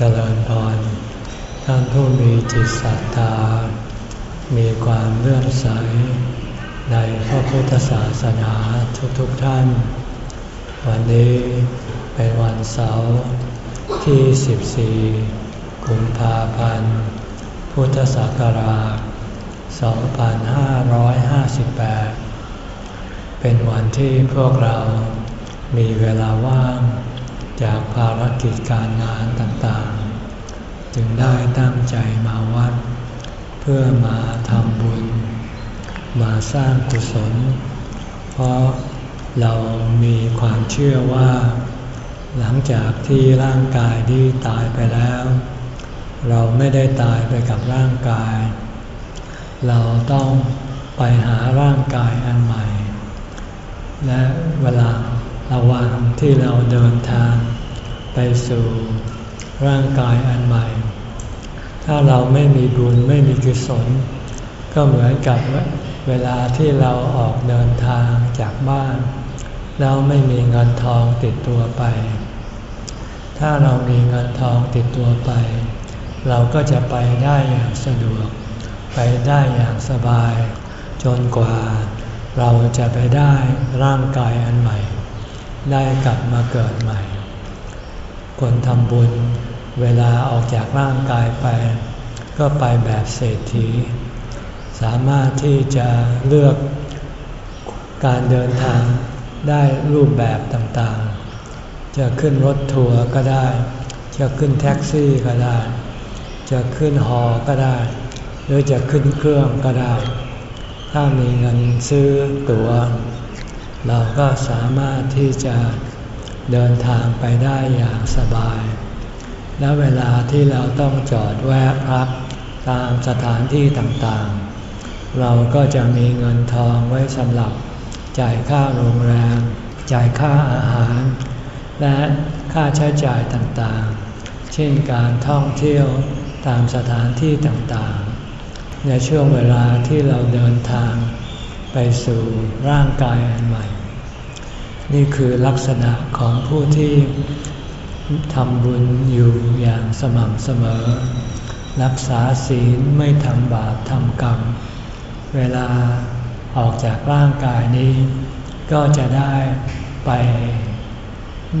เจริญพร ท่านผู้มีจิตศรัทธา มีความเลื่อมใส ในพระพุทธศาสนาทุกๆทท่าน วันนี้เป็นวันเสาร์ที่ 14 กุมภาพันธ์ พุทธศักราช 2558 เป็นวันที่พวกเรามีเวลาว่าง จากภารกิจการงานต่างๆ จึงได้ตั้งใจมาวัด เพื่อมาทำบุญ มาสร้างกุศล เพราะเรามีความเชื่อว่า หลังจากที่ร่างกายที่ตายไปแล้ว เราไม่ได้ตายไปกับร่างกาย เราต้องไปหาร่างกายอันใหม่ และเวลาระหว่างที่เราเดินทาง ไปสู่ร่างกายอันใหม่ ถ้าเราไม่มีบุญไม่มีกุศล ก็เหมือนกับเวลาที่เราออกเดินทางจากบ้าน แล้วไม่มีเงินทองติดตัวไป ถ้าเรามีเงินทองติดตัวไป เราก็จะไปได้อย่างสะดวก ไปได้อย่างสบาย จนกว่าเราจะไปได้ร่างกายอันใหม่ ได้กลับมาเกิดใหม่ คนทำบุญ เวลาออกจากร่างกายไป ก็ไปแบบเศรษฐี สามารถที่จะเลือกการเดินทางได้รูปแบบต่างๆ จะขึ้นรถทัวร์ก็ได้ จะขึ้นแท็กซี่ก็ได้ จะขึ้นฮอก็ได้ หรือจะขึ้นเครื่องก็ได้ ถ้ามีเงินซื้อตัว๋ว เราก็สามารถที่จะ เดินทางไปได้อย่างสบาย และเวลาที่เราต้องจอดแวะพักตามสถานที่ต่างๆ เราก็จะมีเงินทองไว้สำหรับจ่ายค่าโรงแรม จ่ายค่าอาหาร และค่าใช้จ่ายต่างๆ เช่นการท่องเที่ยวตามสถานที่ต่างๆ ในช่วงเวลาที่เราเดินทางไปสู่ร่างกายอันใหม่ นี่คือลักษณะของผู้ที่ทำบุญอยู่อย่างสม่ำเสมอ รักษาศีลไม่ทำบาปทำกรรม เวลาออกจากร่างกายนี้ ก็จะได้ไป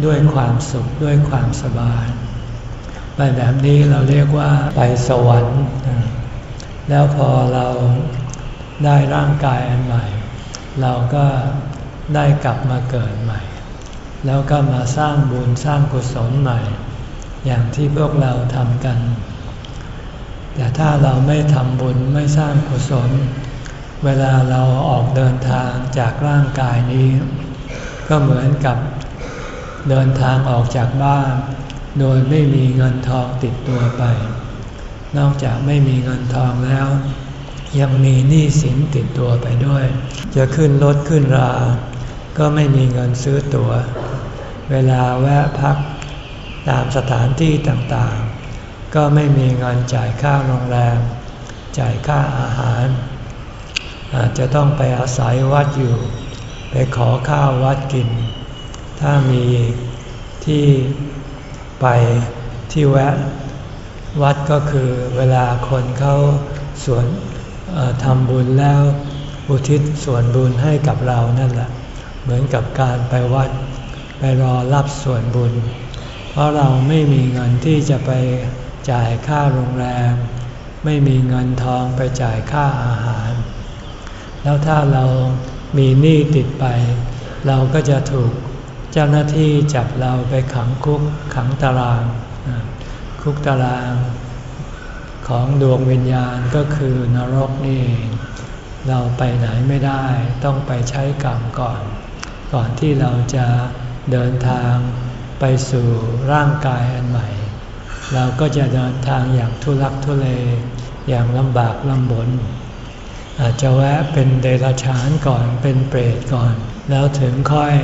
ด้วยความสุขด้วยความสบาย ไปแบบนี้เราเรียกว่าไปสวรรค์ แล้วพอเราได้ร่างกายอันใหม่ เราก็ ได้กลับมาเกิดใหม่ แล้วก็มาสร้างบุญสร้างกุศลใหม่ อย่างที่พวกเราทำกัน แต่ถ้าเราไม่ทำบุญไม่สร้างกุศล เวลาเราออกเดินทางจากร่างกายนี้ ก็เหมือนกับเดินทางออกจากบ้าน โดยไม่มีเงินทองติดตัวไป นอกจากไม่มีเงินทองแล้ว ยังมีหนี้สินติดตัวไปด้วย จะขึ้นรถขึ้นรา ก็ไม่มีเงินซื้อตัว๋ว เวลาแวะพักตามสถานที่ต่างๆ ก็ไม่มีเงินจ่ายค่าโรงแรม จ่ายค่าอาหาร อาจจะต้องไปอาศัยวัดอยู่ ไปขอข้าววัดกิน ถ้ามีที่ไปที่แวะวัดก็คือเวลาคนเขาส่วนทำบุญแล้วอุทิศส่วนบุญให้กับเรานั่นแหละ เหมือนกับการไปวัดไปรอรับส่วนบุญ เพราะเราไม่มีเงินที่จะไปจ่ายค่าโรงแรม ไม่มีเงินทองไปจ่ายค่าอาหาร แล้วถ้าเรามีหนี้ติดไป เราก็จะถูกเจ้าหน้าที่จับเราไปขังคุกขังตาราง คุกตารางของดวงวิญญาณก็คือนรกนี่เราไปไหนไม่ได้ต้องไปใช้กรรมก่อน ก่อนที่เราจะเดินทางไปสู่ร่างกายอันใหม่ เราก็จะเดินทางอย่างทุลักทุเลอย่างลำบากลำบน อาจจะแวะเป็นเดรัจฉานก่อนเป็นเปรตก่อน แล้วถึงค่อย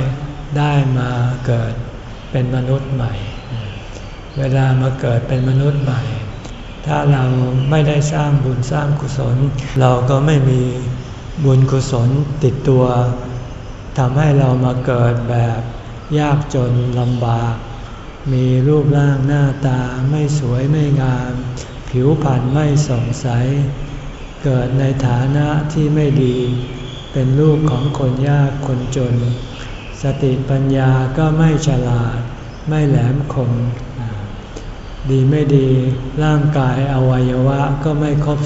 ได้มาเกิดเป็นมนุษย์ใหม่ เวลามาเกิดเป็นมนุษย์ใหม่ ถ้าเราไม่ได้สร้างบุญสร้างกุศล เราก็ไม่มีบุญกุศลติดตัว ทำให้เรามาเกิดแบบยากจนลำบาก มีรูปร่างหน้าตาไม่สวยไม่งาม ผิวพรรณไม่ส่องใสเกิดในฐานะที่ไม่ดี เป็นลูกของคนยากคนจน สติปัญญาก็ไม่ฉลาด ไม่แหลมคม ดีไม่ดีร่างกายอวัยวะก็ไม่ครบ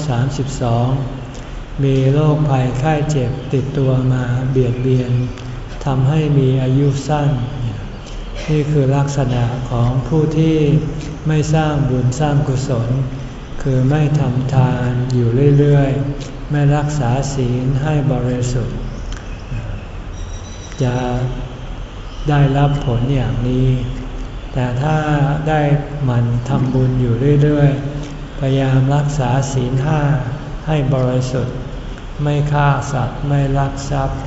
32 มีโรคภัยไข้เจ็บติดตัวมาเบียดเบียนทำให้มีอายุสั้น นี่คือลักษณะของผู้ที่ไม่สร้างบุญสร้างกุศล คือไม่ทำทานอยู่เรื่อยๆ ไม่รักษาศีลให้บริสุทธิ์ จะได้รับผลอย่างนี้ แต่ถ้าได้มันทำบุญอยู่เรื่อยๆ พยายามรักษาศีลห้าให้บริสุทธิ์ ไม่ฆ่าสัตว์ ไม่ลักทรัพย์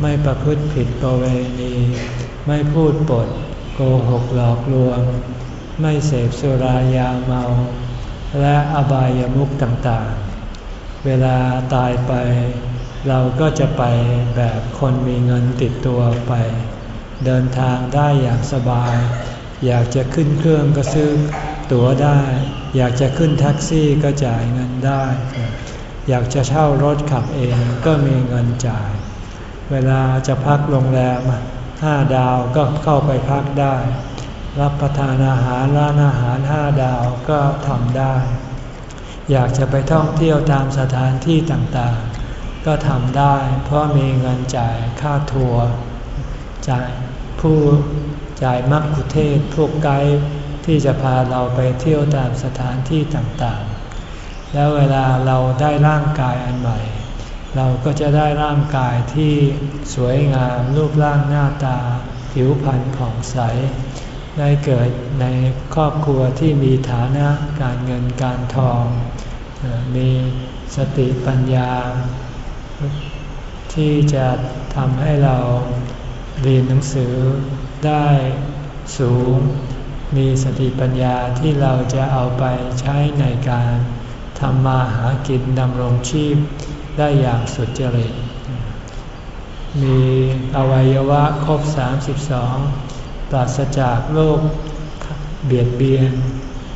ไม่ประพฤติผิดประเวณี ไม่พูดปด โกหกหลอกลวง ไม่เสพสุรายาเมา และอบายามุขต่างๆ เวลาตายไป เราก็จะไปแบบคนมีเงินติดตัวไป เดินทางได้อย่างสบาย อยากจะขึ้นเครื่องก็ซื้อตั๋วได้ อยากจะขึ้นแท็กซี่ก็จ่ายเงินได้ อยากจะเช่ารถขับเองก็มีเงินจ่าย เวลาจะพักโรงแรมห้าดาวก็เข้าไปพักได้ รับประทานอาหารร้านอาหารห้าดาวก็ทำได้ อยากจะไปท่องเที่ยวตามสถานที่ต่างๆ ก็ทำได้ เพราะมีเงินจ่ายค่าทัวร์จ่ายผู้จ่ายมักคุเทศพวกไกด์ที่จะพาเราไปเที่ยวตามสถานที่ต่างๆ แล้วเวลาเราได้ร่างกายอันใหม่ เราก็จะได้ร่างกายที่สวยงามรูปร่างหน้าตา ผิวพรรณผ่องใส ได้เกิดในครอบครัวที่มีฐานะการเงินการทอง มีสติปัญญา ที่จะทำให้เราเรียนหนังสือได้สูง มีสติปัญญาที่เราจะเอาไปใช้ในการ ทำมาหากินดำรงชีพได้อย่างสุดจริต มีอวัยวะครบ 32 ปราศจากโรคเบียดเบียน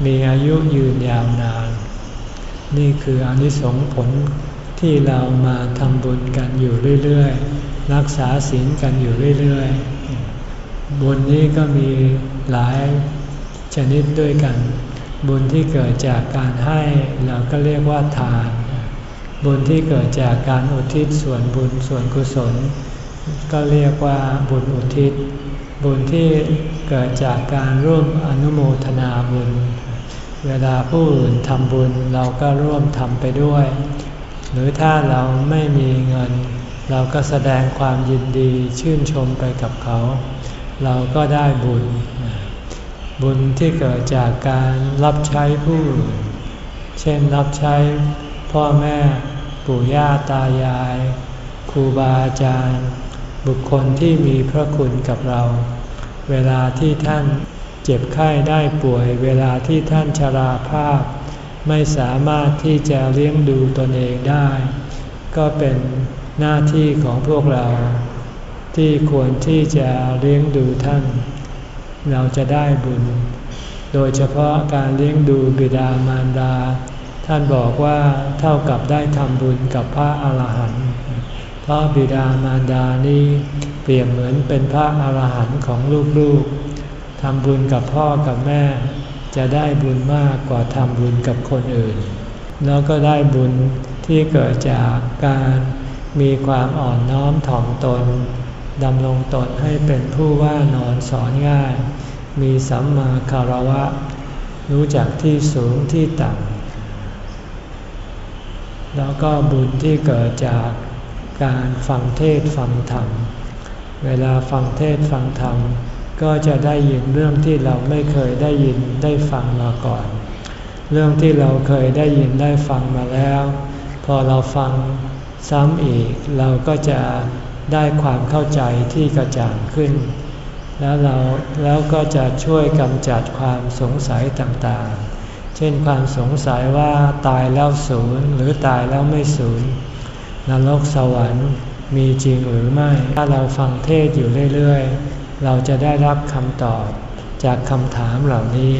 มีอายุยืนยาวนาน นี่คืออนิสงส์ผลที่เรามาทำบุญกันอยู่เรื่อยๆ รักษาศีลกันอยู่เรื่อยๆ บุญนี้ก็มีหลายชนิดด้วยกัน บุญที่เกิดจากการให้เราก็เรียกว่าทาน บุญที่เกิดจากการอุทิศส่วนบุญส่วนกุศล ก็เรียกว่าบุญอุทิศ บุญที่เกิดจากการร่วมอนุโมทนาบุญ เวลาผู้อื่นทำบุญเราก็ร่วมทำไปด้วย หรือถ้าเราไม่มีเงิน เราก็แสดงความยินดีชื่นชมไปกับเขา เราก็ได้บุญ บุญที่เกิดจากการรับใช้ผู้อื่น เช่นรับใช้พ่อแม่ปู่ย่าตายาย ครูบาอาจารย์ บุคคลที่มีพระคุณกับเรา เวลาที่ท่านเจ็บไข้ได้ป่วย เวลาที่ท่านชราภาพ ไม่สามารถที่จะเลี้ยงดูตนเองได้ ก็เป็นหน้าที่ของพวกเรา ที่ควรที่จะเลี้ยงดูท่าน เราจะได้บุญ โดยเฉพาะการเลี้ยงดูบิดามารดา ท่านบอกว่าเท่ากับได้ทำบุญกับพระอาหารหันต์ เพราะบิดามารดานี้เปรียบเหมือนเป็นพระอาหารหันต์ของลูกๆ ทำบุญกับพ่อกับแม่ จะได้บุญมากกว่าทำบุญกับคนอื่น แล้วก็ได้บุญที่เกิดจากการมีความอ่อนน้อมถ่อมตน ดำรงตนให้เป็นผู้ว่านอนสอนง่าย มีสัมมาคารวะ รู้จักที่สูงที่ต่ำ แล้วก็บุญที่เกิดจากการฟังเทศฟังธรรม เวลาฟังเทศฟังธรรม ก็จะได้ยินเรื่องที่เราไม่เคยได้ยินได้ฟังมาก่อน เรื่องที่เราเคยได้ยินได้ฟังมาแล้ว พอเราฟังซ้ำอีกเราก็จะ ได้ความเข้าใจที่กระจ่างขึ้น แล้วเราแล้วก็จะช่วยกำจัดความสงสัยต่างๆ เช่นความสงสัยว่าตายแล้วศูนย์หรือตายแล้วไม่ศูนย์นรกสวรรค์มีจริงหรือไม่ ถ้าเราฟังเทศอยู่เรื่อยๆ เราจะได้รับคำตอบจากคำถามเหล่านี้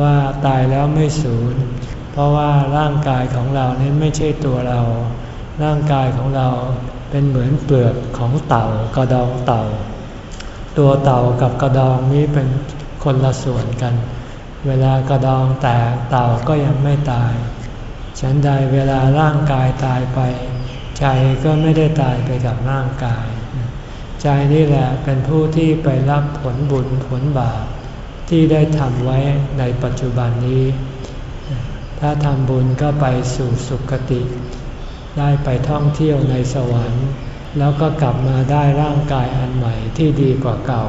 ว่าตายแล้วไม่สูญเพราะว่าร่างกายของเรานี้ไม่ใช่ตัวเรา ร่างกายของเรา เป็นเหมือนเปลือกของเต่ากระดองเต่า ตัวเต่ากับกระดองนี้เป็นคนละส่วนกัน เวลากระดองแตกเต่าก็ยังไม่ตาย ฉันใดเวลาร่างกายตายไป ใจก็ไม่ได้ตายไปกับร่างกาย ใจนี่แหละเป็นผู้ที่ไปรับผลบุญผลบาปที่ได้ทำไว้ในปัจจุบันนี้ ถ้าทำบุญก็ไปสู่สุคติ ได้ไปท่องเที่ยวในสวรรค์ แล้วก็กลับมาได้ร่างกายอันใหม่ที่ดีกว่าเก่า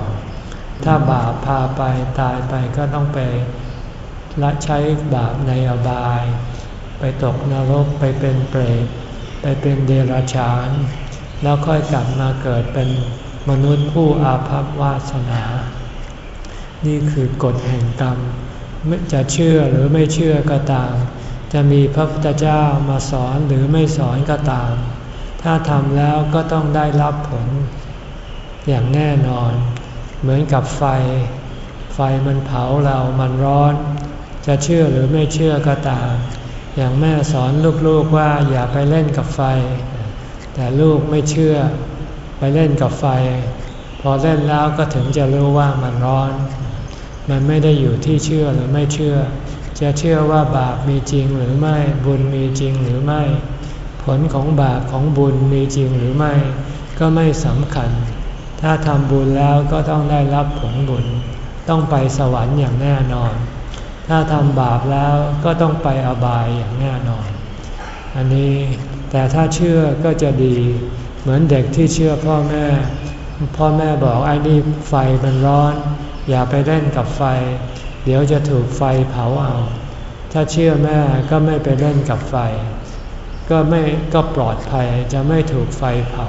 ถ้าบาปพาไปตายไปก็ต้องไปละใช้บาปในอบาย ไปตกนรกไปเป็นเปรตไปเป็นเดรัจฉาน แล้วค่อยกลับมาเกิดเป็นมนุษย์ผู้อาภัพวาสนา นี่คือกฎแห่งกรรมจะเชื่อหรือไม่เชื่อก็ตาม จะมีพระพุทธเจ้ามาสอนหรือไม่สอนก็ตาม ถ้าทำแล้วก็ต้องได้รับผล อย่างแน่นอน เหมือนกับไฟ ไฟมันเผาเรามันร้อน จะเชื่อหรือไม่เชื่อก็ตาม อย่างแม่สอนลูกๆว่าอย่าไปเล่นกับไฟ แต่ลูกไม่เชื่อ ไปเล่นกับไฟ พอเล่นแล้วก็ถึงจะรู้ว่ามันร้อน มันไม่ได้อยู่ที่เชื่อหรือไม่เชื่อ จะเชื่อว่าบาปมีจริงหรือไม่ บุญมีจริงหรือไม่ ผลของบาปของบุญมีจริงหรือไม่ ก็ไม่สำคัญ ถ้าทำบุญแล้วก็ต้องได้รับผลบุญ ต้องไปสวรรค์อย่างแน่นอน ถ้าทำบาปแล้วก็ต้องไปอบายอย่างแน่นอน อันนี้แต่ถ้าเชื่อก็จะดี เหมือนเด็กที่เชื่อพ่อแม่ พ่อแม่บอกไอ้นี่ไฟมันร้อน อย่าไปเล่นกับไฟ เดี๋ยวจะถูกไฟเผาเอา ถ้าเชื่อแม่ก็ไม่ไปเล่นกับไฟ ก็ไม่ก็ปลอดภัยจะไม่ถูกไฟเผา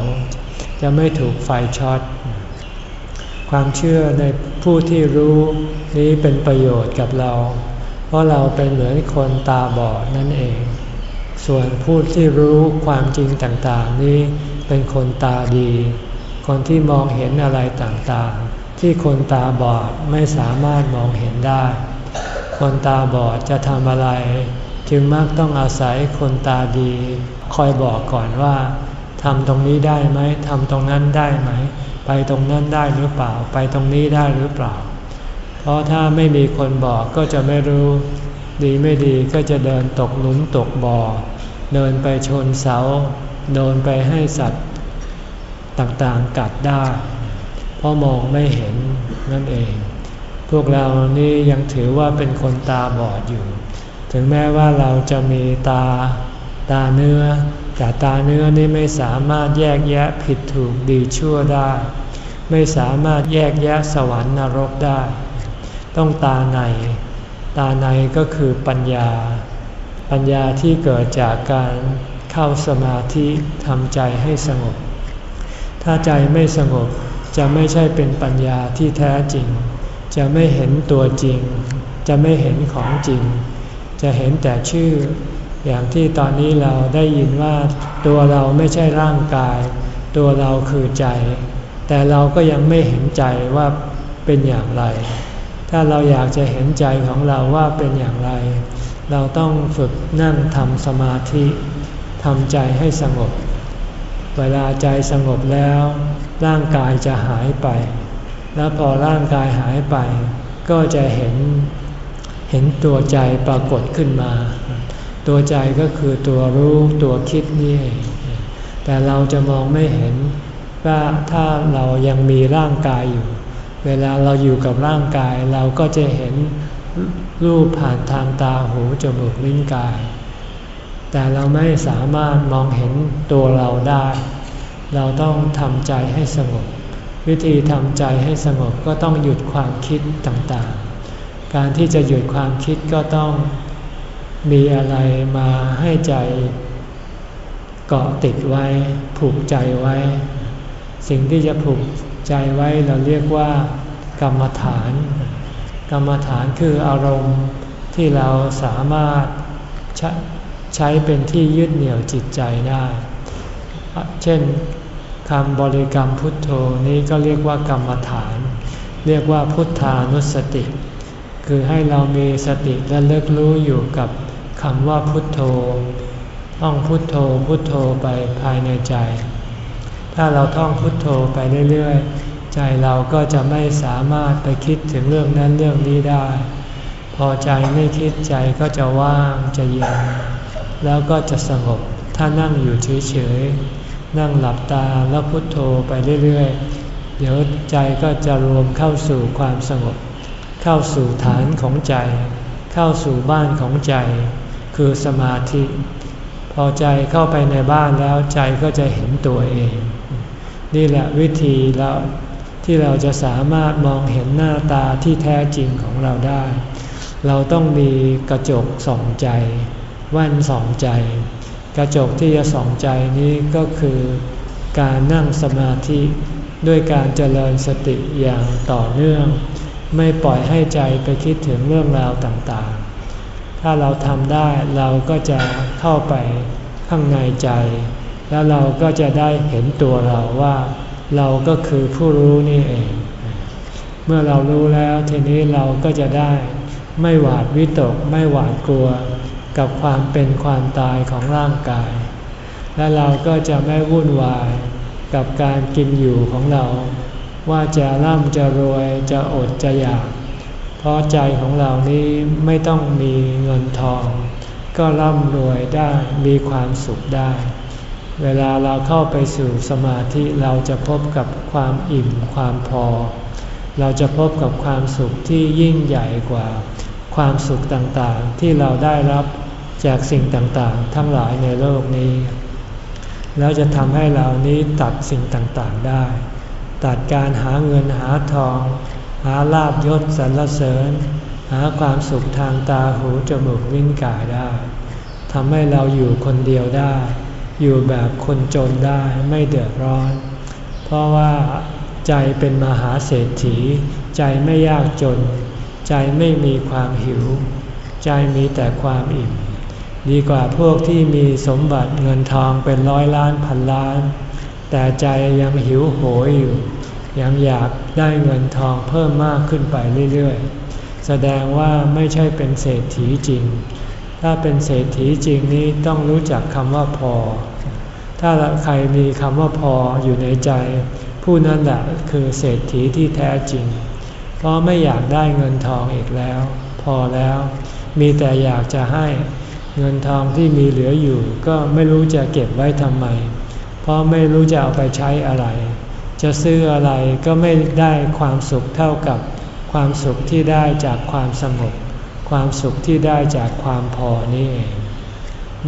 จะไม่ถูกไฟช็อต ความเชื่อในผู้ที่รู้นี้เป็นประโยชน์กับเรา เพราะเราเป็นเหมือนคนตาบอดนั่นเอง ส่วนผู้ที่รู้ความจริงต่างๆ นี้เป็นคนตาดี คนที่มองเห็นอะไรต่างๆ ที่คนตาบอดไม่สามารถมองเห็นได้ คนตาบอดจะทำอะไร จึงมักต้องอาศัยคนตาดี คอยบอกก่อนว่าทำตรงนี้ได้ไหมทำตรงนั้นได้ไหม ไปตรงนั้นได้หรือเปล่า ไปตรงนี้ได้หรือเปล่า เพราะถ้าไม่มีคนบอกก็จะไม่รู้ ดีไม่ดีก็จะเดินตกหลุมตกบ่อ เดินไปชนเสา เดินไปให้สัตว์ต่างๆกัดได้ เพราะมองไม่เห็นนั่นเอง พวกเรานี่ยังถือว่าเป็นคนตาบอดอยู่ ถึงแม้ว่าเราจะมีตาตาเนื้อ แต่ตาเนื้อนี่ไม่สามารถแยกแยะผิดถูกดีชั่วได้ ไม่สามารถแยกแยะสวรรค์นรกได้ ต้องตาใน ตาในก็คือปัญญา ปัญญาที่เกิดจากการเข้าสมาธิทำใจให้สงบ ถ้าใจไม่สงบ จะไม่ใช่เป็นปัญญาที่แท้จริง จะไม่เห็นตัวจริง จะไม่เห็นของจริง จะเห็นแต่ชื่อ อย่างที่ตอนนี้เราได้ยินว่าตัวเราไม่ใช่ร่างกาย ตัวเราคือใจ แต่เราก็ยังไม่เห็นใจว่าเป็นอย่างไร ถ้าเราอยากจะเห็นใจของเราว่าเป็นอย่างไร เราต้องฝึกนั่งทำสมาธิทำใจให้สงบ เวลาใจสงบแล้ว ร่างกายจะหายไป แล้วพอร่างกายหายไป ก็จะเห็นเห็นตัวใจปรากฏขึ้นมา ตัวใจก็คือตัวรู้ตัวคิดนี่ แต่เราจะมองไม่เห็นว่าถ้าเรายังมีร่างกายอยู่ เวลาเราอยู่กับร่างกายเราก็จะเห็นรูปผ่านทางตาหูจมูกลิ้นกาย แต่เราไม่สามารถมองเห็นตัวเราได้ เราต้องทำใจให้สงบ วิธีทำใจให้สงบก็ต้องหยุดความคิดต่างๆ การที่จะหยุดความคิดก็ต้องมีอะไรมาให้ใจเกาะติดไว้ ผูกใจไว้ สิ่งที่จะผูกใจไว้เราเรียกว่ากรรมฐาน กรรมฐานคืออารมณ์ที่เราสามารถใช้เป็นที่ยึดเหนี่ยวจิตใจได้ เช่นคำบริกรรมพุทโธนี้ก็เรียกว่ากรรมฐาน เรียกว่าพุทธานุสติ คือให้เรามีสติและเลิกรู้อยู่กับคำว่าพุทโธท่องพุทโธพุทโธไปภายในใจ ถ้าเราท่องพุทโธไปเรื่อยๆ ใจเราก็จะไม่สามารถไปคิดถึงเรื่องนั้นเรื่องนี้ได้ พอใจไม่คิดใจก็จะว่างจะเย็นแล้วก็จะสงบถ้านั่งอยู่เฉยๆ นั่งหลับตาแล้วพุทโธไปเรื่อยๆ เดี๋ยวใจก็จะรวมเข้าสู่ความสงบ เข้าสู่ฐานของใจ เข้าสู่บ้านของใจ คือสมาธิ พอใจเข้าไปในบ้านแล้วใจก็จะเห็นตัวเอง นี่แหละวิธีเราที่เราจะสามารถมองเห็นหน้าตาที่แท้จริงของเราได้ เราต้องมีกระจกส่องใจ แว่นส่องใจ กระจกที่จะส่องใจนี้ก็คือการนั่งสมาธิด้วยการเจริญสติอย่างต่อเนื่อง ไม่ปล่อยให้ใจไปคิดถึงเรื่องราวต่างๆ ถ้าเราทำได้เราก็จะเข้าไปข้างในใจ แล้วเราก็จะได้เห็นตัวเราว่า เราก็คือผู้รู้นี่เอง เมื่อเรารู้แล้วทีนี้เราก็จะได้ ไม่หวาดวิตกไม่หวาดกลัว กับความเป็นความตายของร่างกาย และเราก็จะไม่วุ่นวายกับการกินอยู่ของเรา ว่าจะร่ำจะรวยจะอดจะอยาก เพราะใจของเรานี้ไม่ต้องมีเงินทอง ก็ร่ำรวยได้มีความสุขได้ เวลาเราเข้าไปสู่สมาธิเราจะพบกับความอิ่มความพอ เราจะพบกับความสุขที่ยิ่งใหญ่กว่า ความสุขต่างๆ ที่เราได้รับจากสิ่งต่างๆ ทั้งหลายในโลกนี้ แล้วจะทำให้เรานี้ตัดสิ่งต่างๆได้ ตัดการหาเงินหาทอง หาลาบยศสรรเสริญ หาความสุขทางตาหูจมูกลิ้นกายได้ทำให้เราอยู่คนเดียวได้ อยู่แบบคนจนได้ไม่เดือดร้อน เพราะว่าใจเป็นมหาเศรษฐี ใจไม่ยากจน ใจไม่มีความหิว ใจมีแต่ความอิ่ม ดีกว่าพวกที่มีสมบัติเงินทองเป็นร้อยล้านพันล้าน แต่ใจยังหิวโหยอยู่ ยังอยากได้เงินทองเพิ่มมากขึ้นไปเรื่อยๆ แสดงว่าไม่ใช่เป็นเศรษฐีจริง ถ้าเป็นเศรษฐีจริงนี้ต้องรู้จักคำว่าพอ ถ้าใครมีคำว่าพออยู่ในใจ ผู้นั้นแหละคือเศรษฐีที่แท้จริง เพราะไม่อยากได้เงินทองอีกแล้ว พอแล้ว มีแต่อยากจะให้เงินทองที่มีเหลืออยู่ ก็ไม่รู้จะเก็บไว้ทำไม เพราะไม่รู้จะเอาไปใช้อะไร จะซื้ออะไรก็ไม่ได้ความสุขเท่ากับความสุขที่ได้จากความสงบความสุขที่ได้จากความพอนี่เอง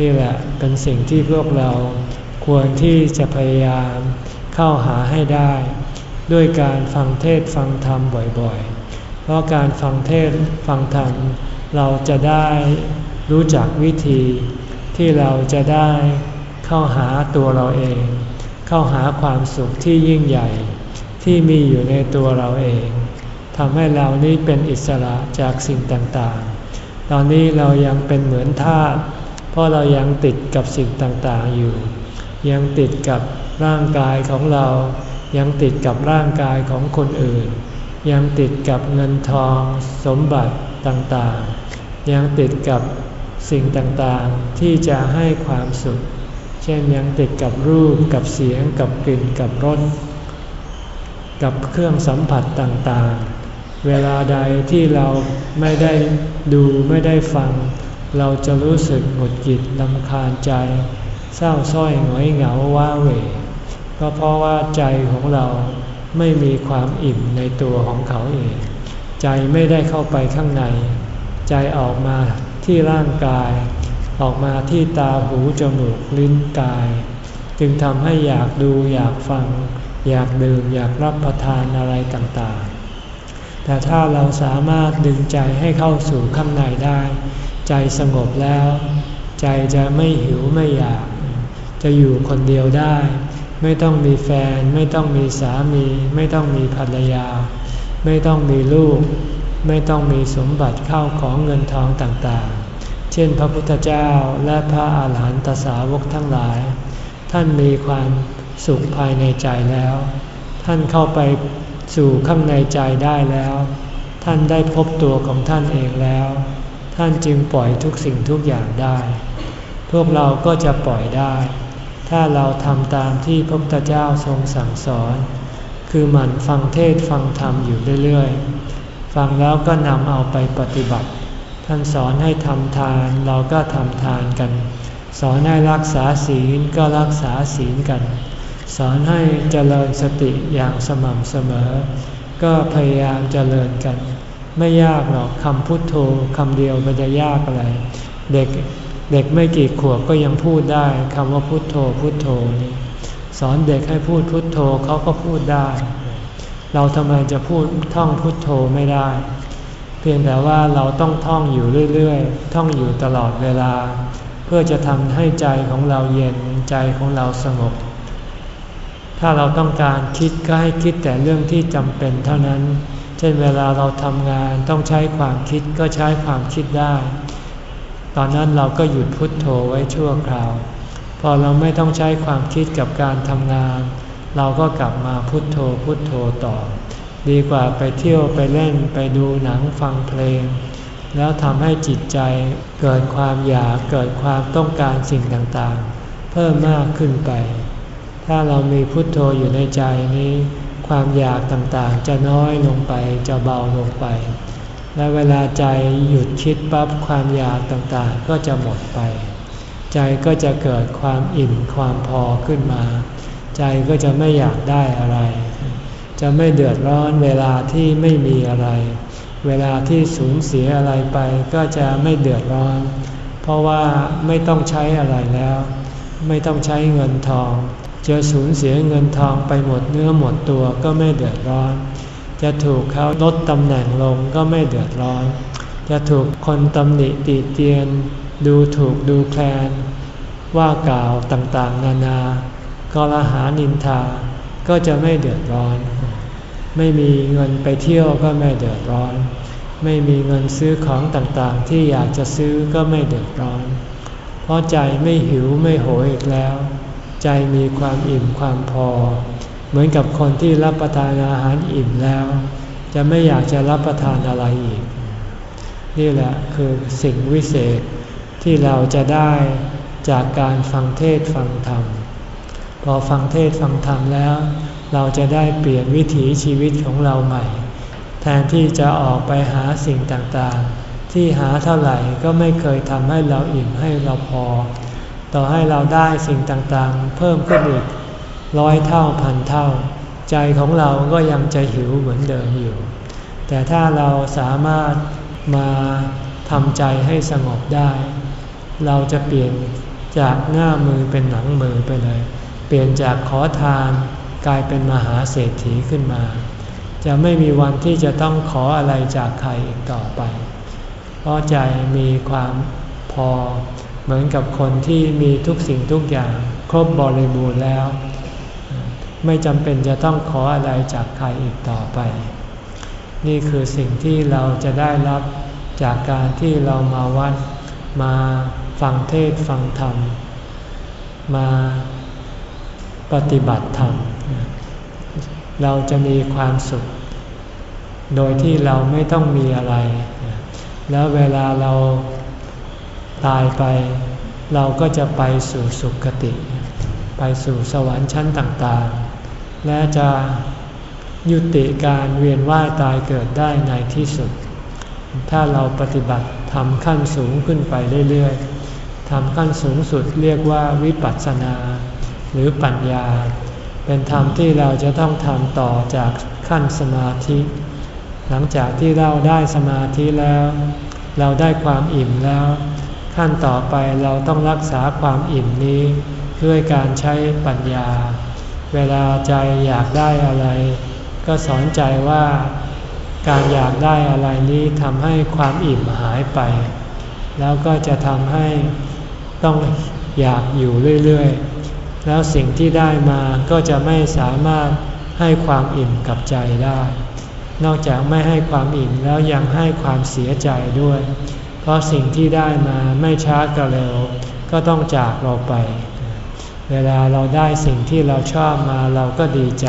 นี่แหละเป็นสิ่งที่พวกเราควรที่จะพยายามเข้าหาให้ได้ ด้วยการฟังเทศฟังธรรมบ่อยๆ เพราะการฟังเทศฟังธรรม เราจะได้รู้จักวิธีที่เราจะได้เข้าหาตัวเราเอง เข้าหาความสุขที่ยิ่งใหญ่ที่มีอยู่ในตัวเราเองทำให้เรานี้เป็นอิสระจากสิ่งต่างๆ ตอนนี้เรายังเป็นเหมือนทาสเพราะเรายังติดกับสิ่งต่างๆอยู่ ยังติดกับร่างกายของเรา ยังติดกับร่างกายของคนอื่น ยังติดกับเงินทองสมบัติต่างๆ ยังติดกับสิ่งต่างๆ ที่จะให้ความสุข เช่นยังติดกับรูปกับเสียงกับกลิ่นกับรสกับเครื่องสัมผัสต่างๆ เวลาใดที่เราไม่ได้ดูไม่ได้ฟัง เราจะรู้สึกหงุดหงิดลำคาญใจ เศร้าส้อยหงอยเหงาว้าเหว ก็เพราะว่าใจของเราไม่มีความอิ่มในตัวของเขาเอง ใจไม่ได้เข้าไปข้างใน ใจออกมาที่ร่างกาย ออกมาที่ตาหูจมูกลิ้นกาย จึงทำให้อยากดูอยากฟัง อยากดื่มอยากรับประทานอะไรต่างๆ แต่ถ้าเราสามารถดึงใจให้เข้าสู่ข้างในได้ ใจสงบแล้ว ใจจะไม่หิวไม่อยาก จะอยู่คนเดียวได้ ไม่ต้องมีแฟน ไม่ต้องมีสามี ไม่ต้องมีภรรยา ไม่ต้องมีลูก ไม่ต้องมีสมบัติเข้าของเงินทองต่างๆ เช่นพระพุทธเจ้าและพระอาหารหันตสาวกทั้งหลาย ท่านมีความสุขภายในใจแล้ว ท่านเข้าไปสู่ข้างในใจได้แล้ว ท่านได้พบตัวของท่านเองแล้ว ท่านจึงปล่อยทุกสิ่งทุกอย่างได้ พวกเราก็จะปล่อยได้ ถ้าเราทำตามที่พระพุทธเจ้าทรงสั่งสอน คือหมั่นฟังเทศฟังธรรมอยู่เรื่อยๆ ฟังแล้วก็นำเอาไปปฏิบัติ ท่านสอนให้ทำทานเราก็ทำทานกัน สอนให้รักษาศีลก็รักษาศีลกัน สอนให้เจริญสติอย่างสม่ำเสมอ ก็พยายามเจริญกัน ไม่ยากหรอกคำพุทโธคำเดียวมันจะยากอะไร เด็ก เด็กไม่กี่ขวบก็ยังพูดได้คำว่าพุทโธพุทโธนี่สอนเด็กให้พูดพุทโธเขาก็พูดได้ เราทำไมจะพูดท่องพุทโธไม่ได้ เพียงแต่ว่าเราต้องท่องอยู่เรื่อยๆ ท่องอยู่ตลอดเวลา เพื่อจะทำให้ใจของเราเย็นใจของเราสงบ ถ้าเราต้องการคิดก็ให้คิดแต่เรื่องที่จำเป็นเท่านั้น เช่นเวลาเราทำงานต้องใช้ความคิดก็ใช้ความคิดได้ ตอนนั้นเราก็หยุดพุดโทโธไว้ชั่วคราว พอเราไม่ต้องใช้ความคิดกับการทำงาน เราก็กลับมาพุโทโธพุโทโธต่อ ดีกว่าไปเที่ยวไปเล่นไปดูหนังฟังเพลง แล้วทำให้จิตใจเกิดความอยากเกิดความต้องการสิ่งต่างๆ เพิ่มมากขึ้นไป ถ้าเรามีพุทโธอยู่ในใจนี้ ความอยากต่างๆ จะน้อยลงไปจะเบาลงไป และเวลาใจหยุดคิดปั๊บความอยากต่างๆ ก็จะหมดไป ใจก็จะเกิดความอิ่มความพอขึ้นมา ใจก็จะไม่อยากได้อะไร จะไม่เดือดร้อนเวลาที่ไม่มีอะไร เวลาที่สูญเสียอะไรไปก็จะไม่เดือดร้อน เพราะว่าไม่ต้องใช้อะไรแล้ว ไม่ต้องใช้เงินทอง จะสูญเสียเงินทองไปหมดเนื้อหมดตัวก็ไม่เดือดร้อน จะถูกเขาลดตำแหน่งลงก็ไม่เดือดร้อน จะถูกคนตำหนิตีเตียน ดูถูกดูแคลน ว่ากล่าวต่างๆ นานา ก็ละหานินทา ก็จะไม่เดือดร้อน ไม่มีเงินไปเที่ยวก็ไม่เดือดร้อน ไม่มีเงินซื้อของต่างๆ ที่อยากจะซื้อก็ไม่เดือดร้อน เพราะใจไม่หิวไม่โหยอีกแล้ว ใจมีความอิ่มความพอ เหมือนกับคนที่รับประทานอาหารอิ่มแล้ว จะไม่อยากจะรับประทานอะไรอีก นี่แหละคือสิ่งวิเศษที่เราจะได้จากการฟังเทศฟังธรรม พอฟังเทศฟังธรรมแล้ว เราจะได้เปลี่ยนวิถีชีวิตของเราใหม่ แทนที่จะออกไปหาสิ่งต่างๆ ที่หาเท่าไหร่ก็ไม่เคยทำให้เราอิ่มให้เราพอ ต่อให้เราได้สิ่งต่างๆ เพิ่มขึ้นอีก ร้อยเท่าพันเท่า ใจของเราก็ยังจะหิวเหมือนเดิมอยู่ แต่ถ้าเราสามารถมาทำใจให้สงบได้ เราจะเปลี่ยนจากหน้ามือเป็นหลังมือไปเลย เปลี่ยนจากขอทานกลายเป็นมหาเศรษฐีขึ้นมา จะไม่มีวันที่จะต้องขออะไรจากใครอีกต่อไป เพราะใจมีความพอเหมือนกับคนที่มีทุกสิ่งทุกอย่าง ครบบริบูรณ์แล้ว ไม่จำเป็นจะต้องขออะไรจากใครอีกต่อไป นี่คือสิ่งที่เราจะได้รับจากการที่เรามาวัดมาฟังเทศฟังธรรม มาปฏิบัติธรรม เราจะมีความสุข โดยที่เราไม่ต้องมีอะไร แล้วเวลาเราตายไป เราก็จะไปสู่สุคติ ไปสู่สวรรค์ชั้นต่างๆ และจะยุติการเวียนว่ายตายเกิดได้ในที่สุด ถ้าเราปฏิบัติทำขั้นสูงขึ้นไปเรื่อยๆทำขั้นสูงสุดเรียกว่าวิปัสสนา หรือปัญญา เป็นธรรมที่เราจะต้องทำต่อจากขั้นสมาธิ หลังจากที่เราได้สมาธิแล้ว เราได้ความอิ่มแล้ว ขั้นต่อไปเราต้องรักษาความอิ่มนี้ด้วยการใช้ปัญญา เวลาใจอยากได้อะไร ก็สอนใจว่าการอยากได้อะไรนี้ทำให้ความอิ่มหายไป แล้วก็จะทำให้ต้องอยากอยู่เรื่อยๆ แล้วสิ่งที่ได้มาก็จะไม่สามารถให้ความอิ่มกับใจได้ นอกจากไม่ให้ความอิ่มแล้วยังให้ความเสียใจด้วย เพราะสิ่งที่ได้มาไม่ช้าก็เร็ว ก็ต้องจากเราไป เวลาเราได้สิ่งที่เราชอบมาเราก็ดีใจ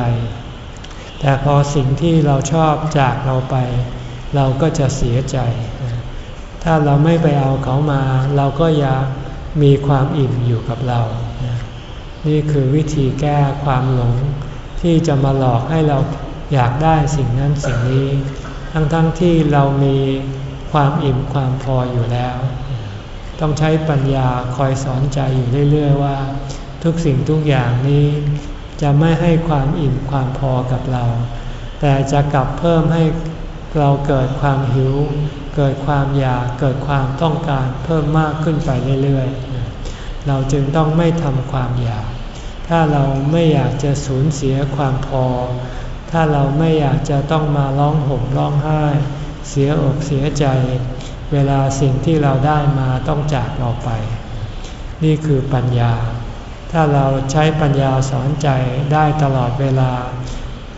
แต่พอสิ่งที่เราชอบจากเราไป เราก็จะเสียใจ ถ้าเราไม่ไปเอาเขามา เราก็ยากมีความอิ่มอยู่กับเรา นี่คือวิธีแก้ความหลงที่จะมาหลอกให้เราอยากได้สิ่งนั้นสิ่งนี้ ทั้งๆทที่เรามีความอิ่มความพออยู่แล้ว ต้องใช้ปัญญาคอยสอนใจอยู่เรื่อย ๆ ว่า ทุกสิ่งทุกอย่างนี้จะไม่ให้ความอิ่มความพอกับเรา แต่จะกลับเพิ่มให้เราเกิดความหิว เกิดความอยากเกิดความต้องการเพิ่มมากขึ้นไปเรื่อยๆ เราจึงต้องไม่ทำความอยาก ถ้าเราไม่อยากจะสูญเสียความพอ ถ้าเราไม่อยากจะต้องมาร้องห่มร้องไห้ เสียอกเสียใจ เวลาสิ่งที่เราได้มาต้องจากเราไป นี่คือปัญญา ถ้าเราใช้ปัญญาสอนใจได้ตลอดเวลา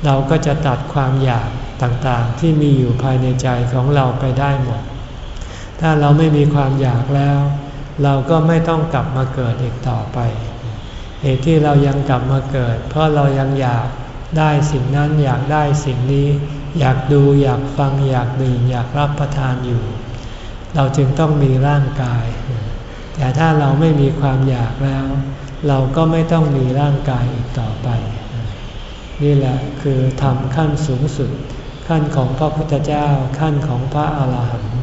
เราก็จะตัดความอยากต่างๆ ที่มีอยู่ภายในใจของเราไปได้หมด ถ้าเราไม่มีความอยากแล้ว เราก็ไม่ต้องกลับมาเกิดอีกต่อไป เหตุที่เรายังกลับมาเกิด เพราะเรายังอยากได้สิ่งนั้นอยากได้สิ่งนี้ อยากดูอยากฟังอยากดื่มอยากรับประทานอยู่ เราจึงต้องมีร่างกาย แต่ถ้าเราไม่มีความอยากแล้ว เราก็ไม่ต้องมีร่างกายอีกต่อไป นี่แหละคือธรรมขั้นสูงสุด ขั้นของพระพุทธเจ้าขั้นของพระอาหารหันต์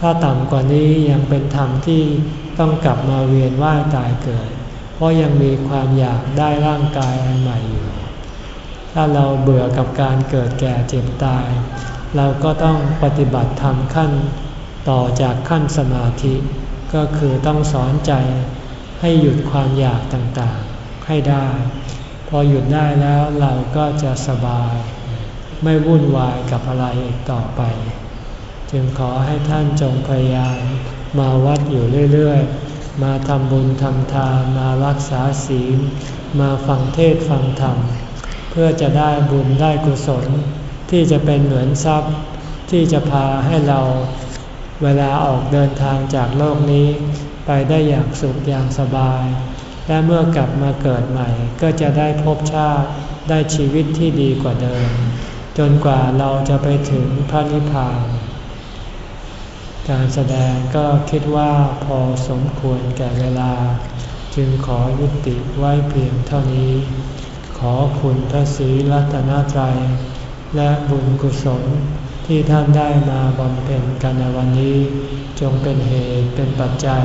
ถ้าต่ำกว่านี้ยังเป็นธรรมที่ต้องกลับมาเวียนว่ายตายเกิด เพราะยังมีความอยากได้ร่างกายอันใหม่อยู่ ถ้าเราเบื่อกับการเกิดแก่เจ็บตาย เราก็ต้องปฏิบัติธรรมขั้นต่อจากขั้นสมาธิ ก็คือต้องสอนใจ ให้หยุดความอยากต่างๆ ให้ได้ พอหยุดได้แล้วเราก็จะสบาย ไม่วุ่นวายกับอะไรอีกต่อไป จึงขอให้ท่านจงพยายามมาวัดอยู่เรื่อยๆ มาทำบุญทำทานมารักษาศีล มาฟังเทศฟังธรรม เพื่อจะได้บุญได้กุศล ที่จะเป็นเหมือนทรัพย์ ที่จะพาให้เราเวลาออกเดินทางจากโลกนี้ ไปได้อย่างสุขอย่างสบาย และเมื่อกลับมาเกิดใหม่ ก็จะได้พบชาติได้ชีวิตที่ดีกว่าเดิม จนกว่าเราจะไปถึงพระนิพพาน การแสดงก็คิดว่าพอสมควรแก่เวลา จึงขอยุติไว้เพียงเท่านี้ ขอคุณพระศรีรัตนตรัย และบุญกุศลที่ท่านได้มาบำเพ็ญกันในวันนี้ จงเป็นเหตุเป็นปัจจัย